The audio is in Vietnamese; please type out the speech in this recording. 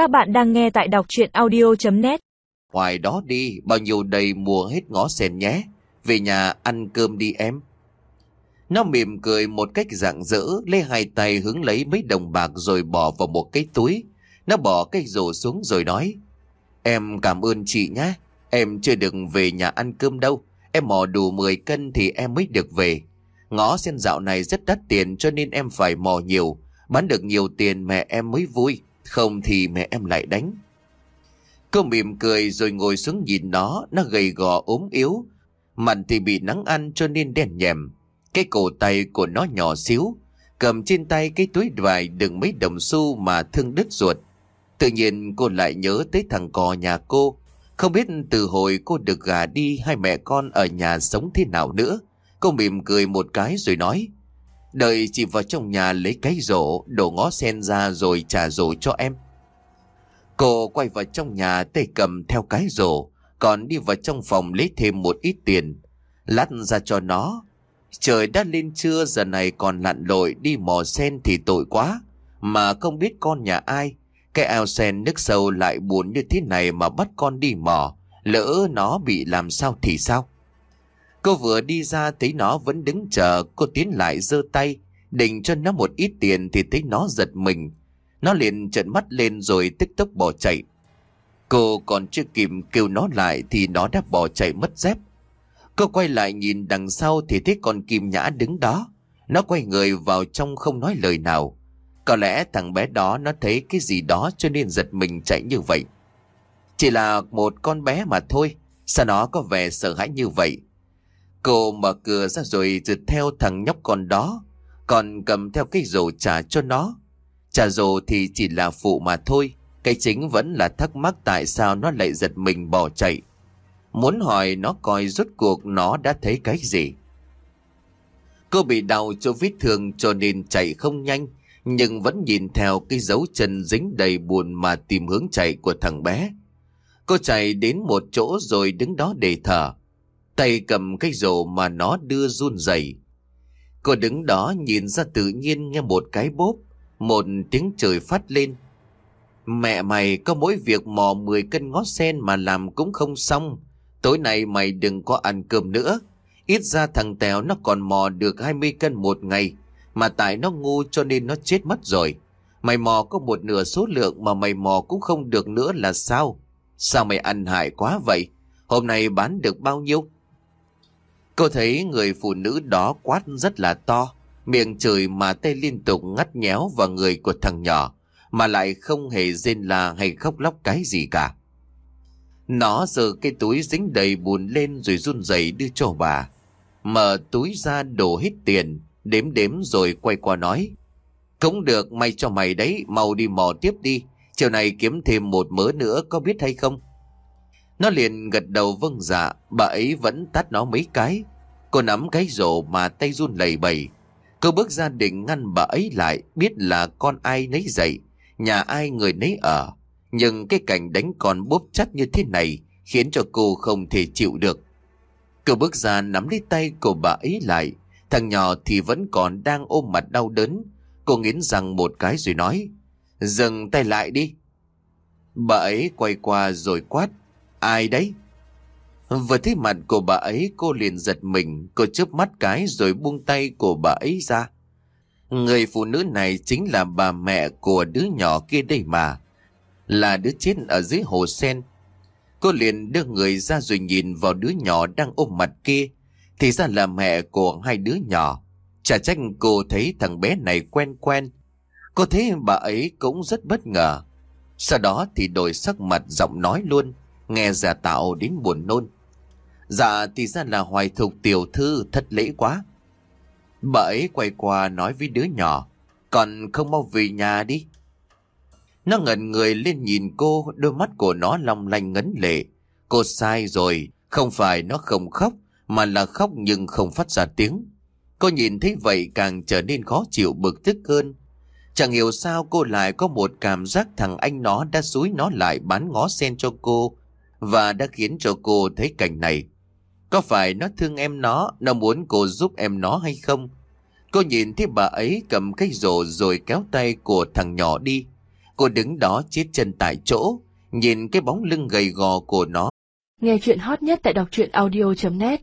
Các bạn đang nghe tại đọc chuyện audio.net Hoài đó đi, bao nhiêu đầy mùa hết ngó sen nhé. Về nhà ăn cơm đi em. Nó mỉm cười một cách rạng rỡ, lấy hai tay hướng lấy mấy đồng bạc rồi bỏ vào một cái túi. Nó bỏ cái rổ xuống rồi nói, Em cảm ơn chị nhé, em chưa được về nhà ăn cơm đâu. Em mò đủ 10 cân thì em mới được về. Ngó sen dạo này rất đắt tiền cho nên em phải mò nhiều. Bán được nhiều tiền mẹ em mới vui, không thì mẹ em lại đánh. Cô mỉm cười rồi ngồi xuống nhìn nó, nó gầy gò ốm yếu. Mặt thì bị nắng ăn cho nên đen nhèm. Cái cổ tay của nó nhỏ xíu, cầm trên tay cái túi vải đựng mấy đồng xu mà thương đứt ruột. Tự nhiên cô lại nhớ tới thằng cò nhà cô. Không biết từ hồi cô được gà đi hai mẹ con ở nhà sống thế nào nữa. Cô mỉm cười một cái rồi nói. Đợi chị vào trong nhà lấy cái rổ, đổ ngó sen ra rồi trả rổ cho em. Cô quay vào trong nhà tay cầm theo cái rổ, còn đi vào trong phòng lấy thêm một ít tiền. Lát ra cho nó. Trời đã lên trưa giờ này còn lặn lội đi mò sen thì tội quá. Mà không biết con nhà ai. Cái ao sen nước sâu lại buồn như thế này mà bắt con đi mò. Lỡ nó bị làm sao thì sao? Cô vừa đi ra thấy nó vẫn đứng chờ, cô tiến lại giơ tay, định cho nó một ít tiền thì thấy nó giật mình. Nó liền trợn mắt lên rồi tức tốc bỏ chạy. Cô còn chưa kịp kêu nó lại thì nó đã bỏ chạy mất dép. Cô quay lại nhìn đằng sau thì thấy con Kim Nhã đứng đó. Nó quay người vào trong không nói lời nào. Có lẽ thằng bé đó nó thấy cái gì đó cho nên giật mình chạy như vậy. Chỉ là một con bé mà thôi, sao nó có vẻ sợ hãi như vậy? Cô mở cửa ra rồi rượt theo thằng nhóc con đó, còn cầm theo cái rổ trả cho nó. Trả rổ thì chỉ là phụ mà thôi, cái chính vẫn là thắc mắc tại sao nó lại giật mình bỏ chạy. Muốn hỏi nó coi rốt cuộc nó đã thấy cái gì. Cô bị đau cho vết thương cho nên chạy không nhanh, nhưng vẫn nhìn theo cái dấu chân dính đầy buồn mà tìm hướng chạy của thằng bé. Cô chạy đến một chỗ rồi đứng đó để thở. Tay cầm cái rổ mà nó đưa run rẩy. Cô đứng đó nhìn ra tự nhiên nghe một cái bốp, một tiếng trời phát lên. Mẹ mày có mỗi việc mò 10 cân ngó sen mà làm cũng không xong. Tối nay mày đừng có ăn cơm nữa. Ít ra thằng Tèo nó còn mò được 20 cân một ngày. Mà tại nó ngu cho nên nó chết mất rồi. Mày mò có một nửa số lượng mà mày mò cũng không được nữa là sao? Sao mày ăn hại quá vậy? Hôm nay bán được bao nhiêu? Cô thấy người phụ nữ đó quát rất là to, miệng chửi mà tay liên tục ngắt nhéo vào người của thằng nhỏ, mà lại không hề rên la hay khóc lóc cái gì cả. Nó giơ cái túi dính đầy bùn lên rồi run rẩy đưa cho bà. Mở túi ra đổ hết tiền, đếm đếm rồi quay qua nói. Cũng được, may cho mày đấy, mau đi mò tiếp đi. Chiều này kiếm thêm một mớ nữa có biết hay không? Nó liền gật đầu vâng dạ, bà ấy vẫn tắt nó mấy cái. Cô nắm cái rổ mà tay run lẩy bẩy. Cô bước ra định ngăn bà ấy lại, biết là con ai nấy dậy, nhà ai người nấy ở. Nhưng cái cảnh đánh con bốp chắt như thế này khiến cho cô không thể chịu được. Cô bước ra nắm lấy tay của bà ấy lại, thằng nhỏ thì vẫn còn đang ôm mặt đau đớn. Cô nghiến răng một cái rồi nói, dừng tay lại đi. Bà ấy quay qua rồi quát, ai đấy? Vừa thấy mặt của bà ấy cô liền giật mình, cô chớp mắt cái rồi buông tay của bà ấy ra. Người phụ nữ này chính là bà mẹ của đứa nhỏ kia đây mà, là đứa chết ở dưới hồ sen. Cô liền đưa người ra rồi nhìn vào đứa nhỏ đang ôm mặt kia, thì ra là mẹ của hai đứa nhỏ. Chả trách cô thấy thằng bé này quen quen. Cô thấy bà ấy cũng rất bất ngờ. Sau đó thì đổi sắc mặt giọng nói luôn, nghe giả tạo đến buồn nôn. Dạ thì ra là hoài thục tiểu thư thật lễ quá. Bà ấy quay qua nói với đứa nhỏ, còn không mau về nhà đi. Nó ngẩn người lên nhìn cô, đôi mắt của nó long lanh ngấn lệ. Cô sai rồi, không phải nó không khóc, mà là khóc nhưng không phát ra tiếng. Cô nhìn thấy vậy càng trở nên khó chịu bực tức hơn. Chẳng hiểu sao cô lại có một cảm giác thằng anh nó đã xúi nó lại bán ngó sen cho cô và đã khiến cho cô thấy cảnh này. Có phải nó thương em nó, nó muốn cô giúp em nó hay không? Cô nhìn thấy bà ấy cầm cái rổ rồi kéo tay của thằng nhỏ đi. Cô đứng đó chết chân tại chỗ, nhìn cái bóng lưng gầy gò của nó. Nghe chuyện hot nhất tại đọc truyện audio.net